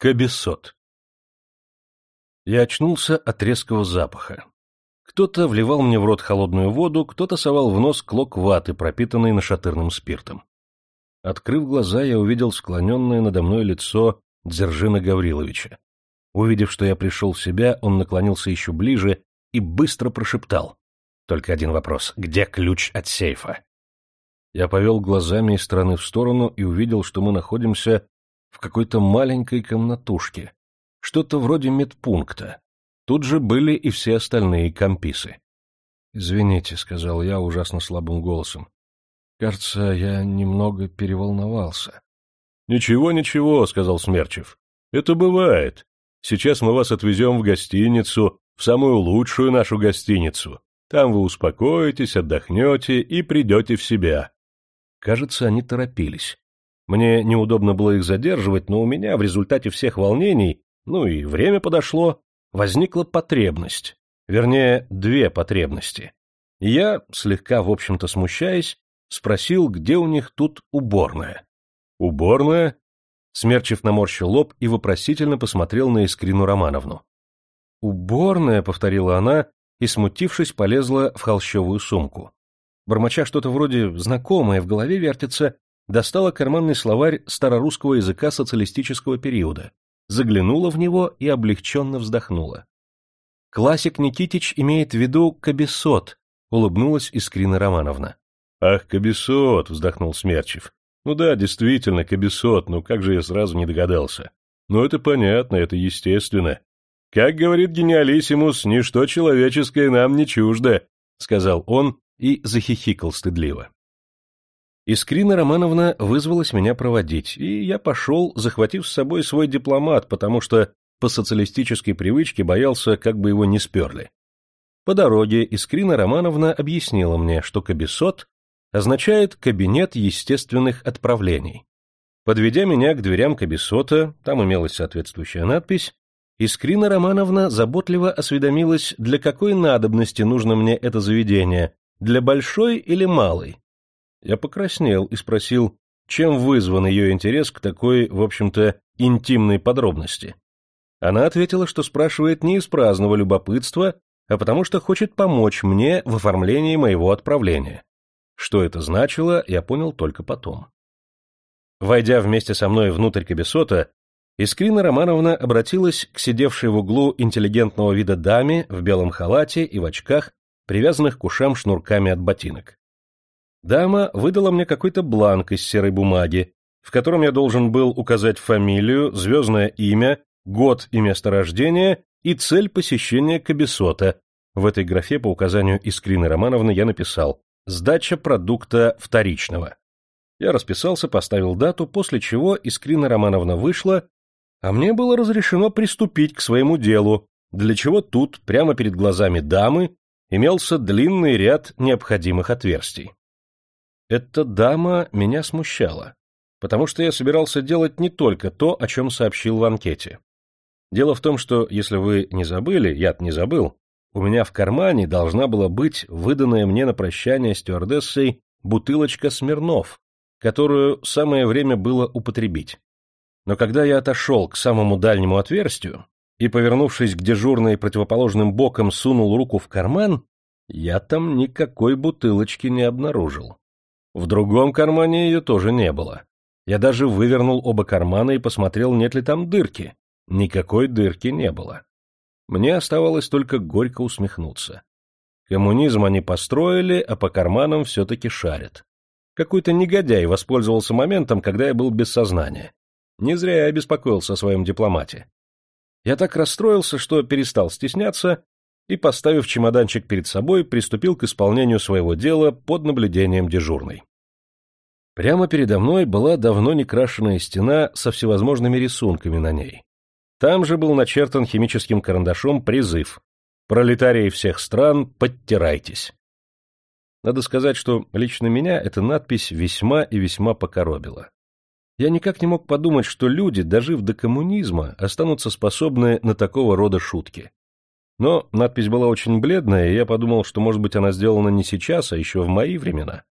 Кабесот. Я очнулся от резкого запаха. Кто-то вливал мне в рот холодную воду, кто-то совал в нос клок ваты, пропитанный нашатырным спиртом. Открыв глаза, я увидел склоненное надо мной лицо Дзержина Гавриловича. Увидев, что я пришел в себя, он наклонился еще ближе и быстро прошептал. Только один вопрос. Где ключ от сейфа? Я повел глазами из стороны в сторону и увидел, что мы находимся в какой-то маленькой комнатушке, что-то вроде медпункта. Тут же были и все остальные комписы. — Извините, — сказал я ужасно слабым голосом. — Кажется, я немного переволновался. — Ничего, ничего, — сказал Смерчев. — Это бывает. Сейчас мы вас отвезем в гостиницу, в самую лучшую нашу гостиницу. Там вы успокоитесь, отдохнете и придете в себя. Кажется, они торопились. Мне неудобно было их задерживать, но у меня в результате всех волнений, ну и время подошло, возникла потребность. Вернее, две потребности. я, слегка, в общем-то, смущаясь, спросил, где у них тут уборная. «Уборная?» Смерчев наморщил лоб и вопросительно посмотрел на Искрину Романовну. «Уборная», — повторила она, и, смутившись, полезла в холщовую сумку. Бормоча что-то вроде «знакомое» в голове вертится, достала карманный словарь старорусского языка социалистического периода, заглянула в него и облегченно вздохнула. «Классик Никитич имеет в виду кабесот», — улыбнулась Искрина Романовна. «Ах, кабесот!» — вздохнул Смерчев. «Ну да, действительно, кабесот, ну как же я сразу не догадался? Ну это понятно, это естественно. Как говорит гениалиссимус, ничто человеческое нам не чуждо», — сказал он и захихикал стыдливо. Искрина Романовна вызвалась меня проводить, и я пошел, захватив с собой свой дипломат, потому что по социалистической привычке боялся, как бы его не сперли. По дороге Искрина Романовна объяснила мне, что кабисот означает «кабинет естественных отправлений». Подведя меня к дверям кабисота, там имелась соответствующая надпись, Искрина Романовна заботливо осведомилась, для какой надобности нужно мне это заведение, для большой или малой. Я покраснел и спросил, чем вызван ее интерес к такой, в общем-то, интимной подробности. Она ответила, что спрашивает не из праздного любопытства, а потому что хочет помочь мне в оформлении моего отправления. Что это значило, я понял только потом. Войдя вместе со мной внутрь кабесота, Искрина Романовна обратилась к сидевшей в углу интеллигентного вида даме в белом халате и в очках, привязанных к ушам шнурками от ботинок. Дама выдала мне какой-то бланк из серой бумаги, в котором я должен был указать фамилию, звездное имя, год и место рождения и цель посещения Кабесота. В этой графе по указанию Искрины Романовны я написал «Сдача продукта вторичного». Я расписался, поставил дату, после чего Искрина Романовна вышла, а мне было разрешено приступить к своему делу, для чего тут, прямо перед глазами дамы, имелся длинный ряд необходимых отверстий. Эта дама меня смущала, потому что я собирался делать не только то, о чем сообщил в анкете. Дело в том, что, если вы не забыли, я не забыл, у меня в кармане должна была быть выданная мне на прощание стюардессой бутылочка Смирнов, которую самое время было употребить. Но когда я отошел к самому дальнему отверстию и, повернувшись к дежурной противоположным боком, сунул руку в карман, я там никакой бутылочки не обнаружил. В другом кармане ее тоже не было. Я даже вывернул оба кармана и посмотрел, нет ли там дырки. Никакой дырки не было. Мне оставалось только горько усмехнуться. Коммунизм они построили, а по карманам все-таки шарят. Какой-то негодяй воспользовался моментом, когда я был без сознания. Не зря я беспокоился о своем дипломате. Я так расстроился, что перестал стесняться и, поставив чемоданчик перед собой, приступил к исполнению своего дела под наблюдением дежурной. Прямо передо мной была давно не крашенная стена со всевозможными рисунками на ней. Там же был начертан химическим карандашом призыв «Пролетарии всех стран, подтирайтесь». Надо сказать, что лично меня эта надпись весьма и весьма покоробила. Я никак не мог подумать, что люди, дожив до коммунизма, останутся способны на такого рода шутки. Но надпись была очень бледная, и я подумал, что, может быть, она сделана не сейчас, а еще в мои времена.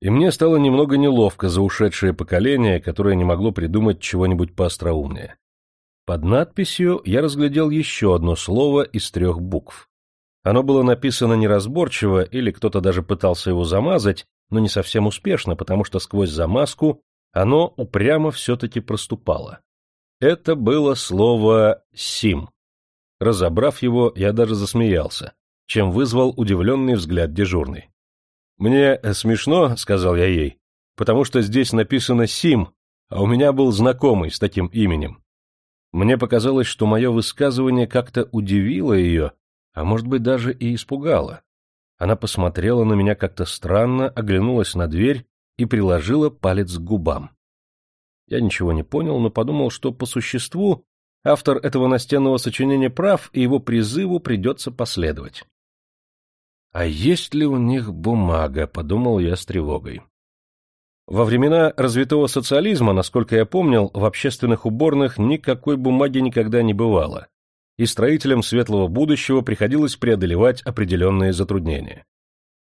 И мне стало немного неловко за ушедшее поколение, которое не могло придумать чего-нибудь поостроумнее. Под надписью я разглядел еще одно слово из трех букв. Оно было написано неразборчиво, или кто-то даже пытался его замазать, но не совсем успешно, потому что сквозь замазку оно упрямо все-таки проступало. Это было слово «сим». Разобрав его, я даже засмеялся, чем вызвал удивленный взгляд дежурный. «Мне смешно», — сказал я ей, — «потому что здесь написано «сим», а у меня был знакомый с таким именем. Мне показалось, что мое высказывание как-то удивило ее, а может быть даже и испугало. Она посмотрела на меня как-то странно, оглянулась на дверь и приложила палец к губам. Я ничего не понял, но подумал, что по существу автор этого настенного сочинения прав, и его призыву придется последовать. «А есть ли у них бумага?» — подумал я с тревогой. Во времена развитого социализма, насколько я помнил, в общественных уборных никакой бумаги никогда не бывало, и строителям светлого будущего приходилось преодолевать определенные затруднения.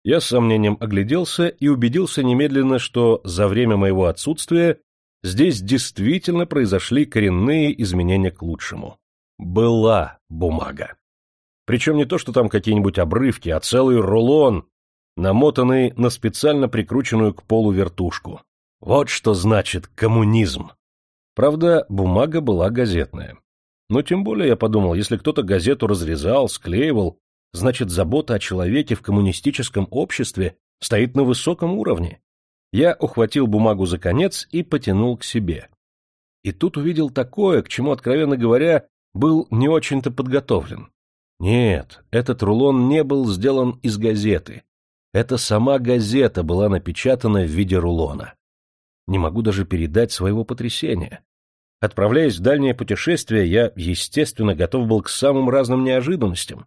Я с сомнением огляделся и убедился немедленно, что за время моего отсутствия здесь действительно произошли коренные изменения к лучшему. Была бумага. Причем не то, что там какие-нибудь обрывки, а целый рулон, намотанный на специально прикрученную к полу вертушку. Вот что значит коммунизм. Правда, бумага была газетная. Но тем более я подумал, если кто-то газету разрезал, склеивал, значит забота о человеке в коммунистическом обществе стоит на высоком уровне. Я ухватил бумагу за конец и потянул к себе. И тут увидел такое, к чему, откровенно говоря, был не очень-то подготовлен. Нет, этот рулон не был сделан из газеты. Это сама газета была напечатана в виде рулона. Не могу даже передать своего потрясения. Отправляясь в дальнее путешествие, я, естественно, готов был к самым разным неожиданностям.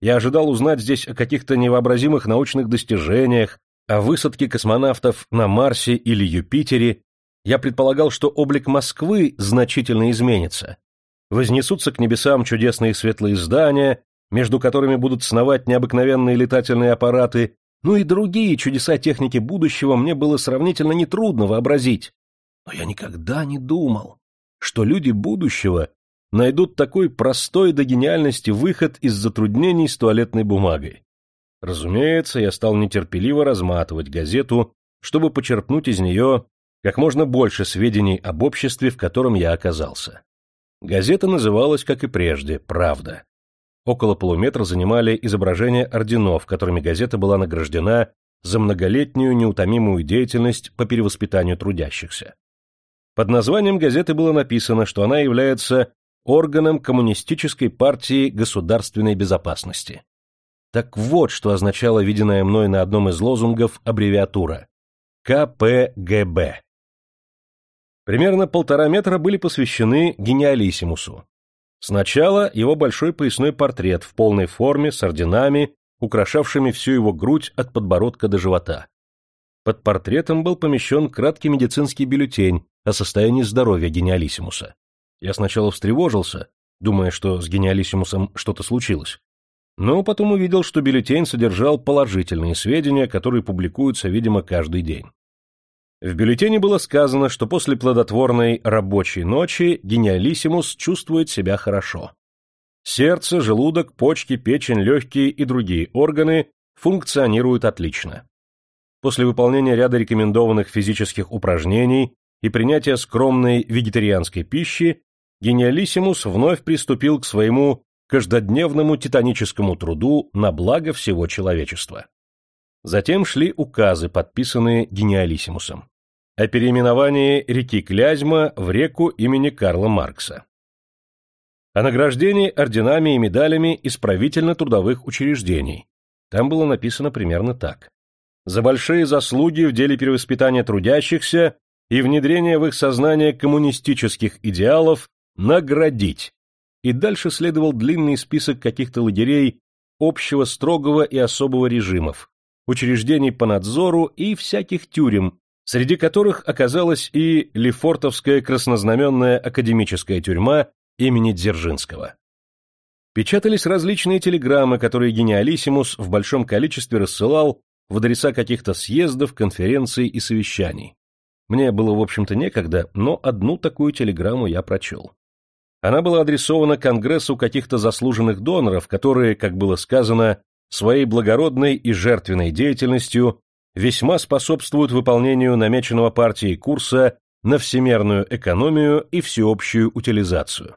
Я ожидал узнать здесь о каких-то невообразимых научных достижениях, о высадке космонавтов на Марсе или Юпитере. Я предполагал, что облик Москвы значительно изменится. Вознесутся к небесам чудесные светлые здания, между которыми будут сновать необыкновенные летательные аппараты, ну и другие чудеса техники будущего мне было сравнительно нетрудно вообразить. Но я никогда не думал, что люди будущего найдут такой простой до гениальности выход из затруднений с туалетной бумагой. Разумеется, я стал нетерпеливо разматывать газету, чтобы почерпнуть из нее как можно больше сведений об обществе, в котором я оказался. Газета называлась, как и прежде, «Правда». Около полуметра занимали изображения орденов, которыми газета была награждена за многолетнюю неутомимую деятельность по перевоспитанию трудящихся. Под названием газеты было написано, что она является органом Коммунистической партии государственной безопасности. Так вот, что означала виденная мной на одном из лозунгов аббревиатура КПГБ. Примерно полтора метра были посвящены гениалиссимусу, Сначала его большой поясной портрет в полной форме с орденами, украшавшими всю его грудь от подбородка до живота. Под портретом был помещен краткий медицинский бюллетень о состоянии здоровья гениалиссимуса. Я сначала встревожился, думая, что с гениалиссимусом что-то случилось. Но потом увидел, что бюллетень содержал положительные сведения, которые публикуются, видимо, каждый день. В бюллетене было сказано, что после плодотворной рабочей ночи гениалиссимус чувствует себя хорошо. Сердце, желудок, почки, печень, легкие и другие органы функционируют отлично. После выполнения ряда рекомендованных физических упражнений и принятия скромной вегетарианской пищи, гениалиссимус вновь приступил к своему каждодневному титаническому труду на благо всего человечества. Затем шли указы, подписанные гениалиссимусом о переименовании реки Клязьма в реку имени Карла Маркса. О награждении орденами и медалями исправительно-трудовых учреждений. Там было написано примерно так. За большие заслуги в деле перевоспитания трудящихся и внедрения в их сознание коммунистических идеалов наградить. И дальше следовал длинный список каких-то лагерей общего строгого и особого режимов, учреждений по надзору и всяких тюрем, среди которых оказалась и Лефортовская краснознаменная академическая тюрьма имени Дзержинского. Печатались различные телеграммы, которые гениалиссимус в большом количестве рассылал в адреса каких-то съездов, конференций и совещаний. Мне было, в общем-то, некогда, но одну такую телеграмму я прочел. Она была адресована Конгрессу каких-то заслуженных доноров, которые, как было сказано, своей благородной и жертвенной деятельностью весьма способствуют выполнению намеченного партией курса на всемерную экономию и всеобщую утилизацию.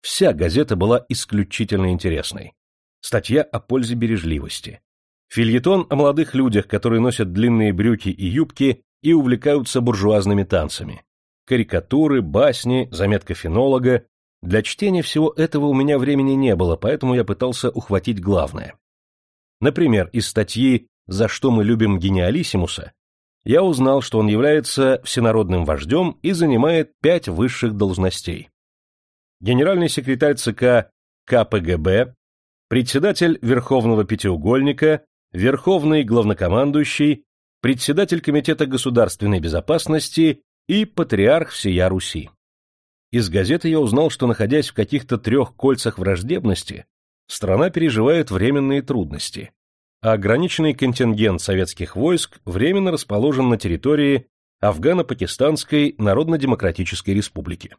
Вся газета была исключительно интересной. Статья о пользе бережливости. Фильетон о молодых людях, которые носят длинные брюки и юбки и увлекаются буржуазными танцами. Карикатуры, басни, заметка фенолога. Для чтения всего этого у меня времени не было, поэтому я пытался ухватить главное. Например, из статьи «За что мы любим гениалиссимуса» я узнал, что он является всенародным вождем и занимает пять высших должностей. Генеральный секретарь ЦК КПГБ, председатель Верховного Пятиугольника, Верховный Главнокомандующий, председатель Комитета государственной безопасности и патриарх всея Руси. Из газеты я узнал, что, находясь в каких-то трех кольцах враждебности, страна переживает временные трудности, а ограниченный контингент советских войск временно расположен на территории Афгано-Пакистанской Народно-Демократической Республики.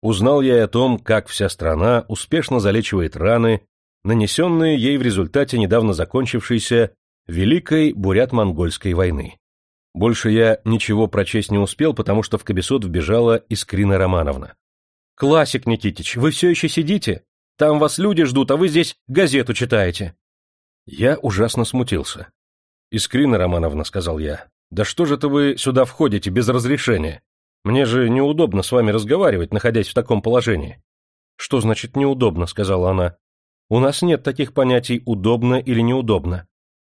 Узнал я о том, как вся страна успешно залечивает раны, нанесенные ей в результате недавно закончившейся Великой Бурят-Монгольской войны. Больше я ничего прочесть не успел, потому что в кабисот вбежала Искрина Романовна. «Классик, Никитич, вы все еще сидите? Там вас люди ждут, а вы здесь газету читаете». Я ужасно смутился. «Искрина Романовна», — сказал я, — «да что же это вы сюда входите без разрешения? Мне же неудобно с вами разговаривать, находясь в таком положении». «Что значит неудобно?» — сказала она. «У нас нет таких понятий «удобно» или «неудобно».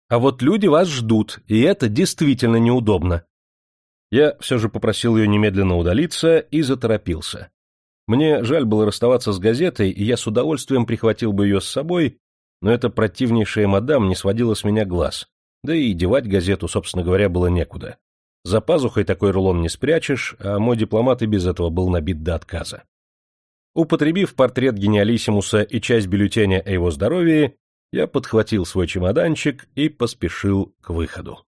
А вот люди вас ждут, и это действительно неудобно. Я все же попросил ее немедленно удалиться и заторопился. Мне жаль было расставаться с газетой, и я с удовольствием прихватил бы ее с собой, но эта противнейшая мадам не сводила с меня глаз, да и девать газету, собственно говоря, было некуда. За пазухой такой рулон не спрячешь, а мой дипломат и без этого был набит до отказа. Употребив портрет гениалиссимуса и часть бюллетеня о его здоровье, я подхватил свой чемоданчик и поспешил к выходу.